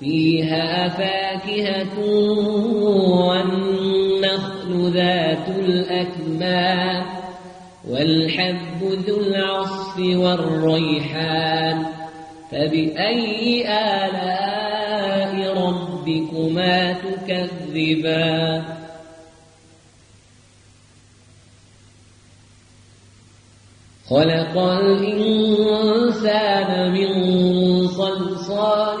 فيها فاكهة والنخل ذات الأكمام والحب ذو العصف والريحان فبأي آلاء ربكما تكذبان؟ خلق الإنسان من صلصال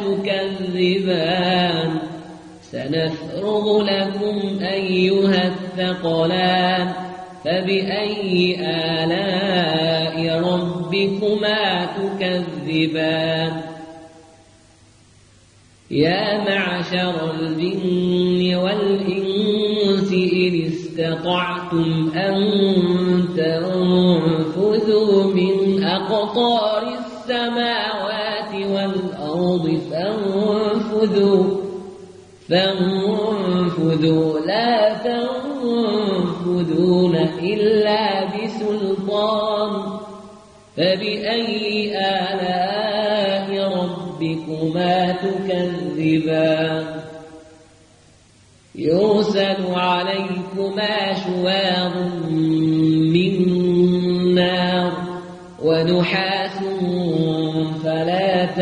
تكذبان. سنفرغ لكم أيها الثقلان. فبأي آلاء ربكما تكذبان؟ يا معشر الجن والإنس إن استطعتم أن تنفذوا من أقطار السماوات والأرض فانفذوا. فانفذوا. لا تنفذون إلا بسلطان. فبأي آلاء ربكما تكذبان؟ يرسل عليكما شواظ من نار ونحاس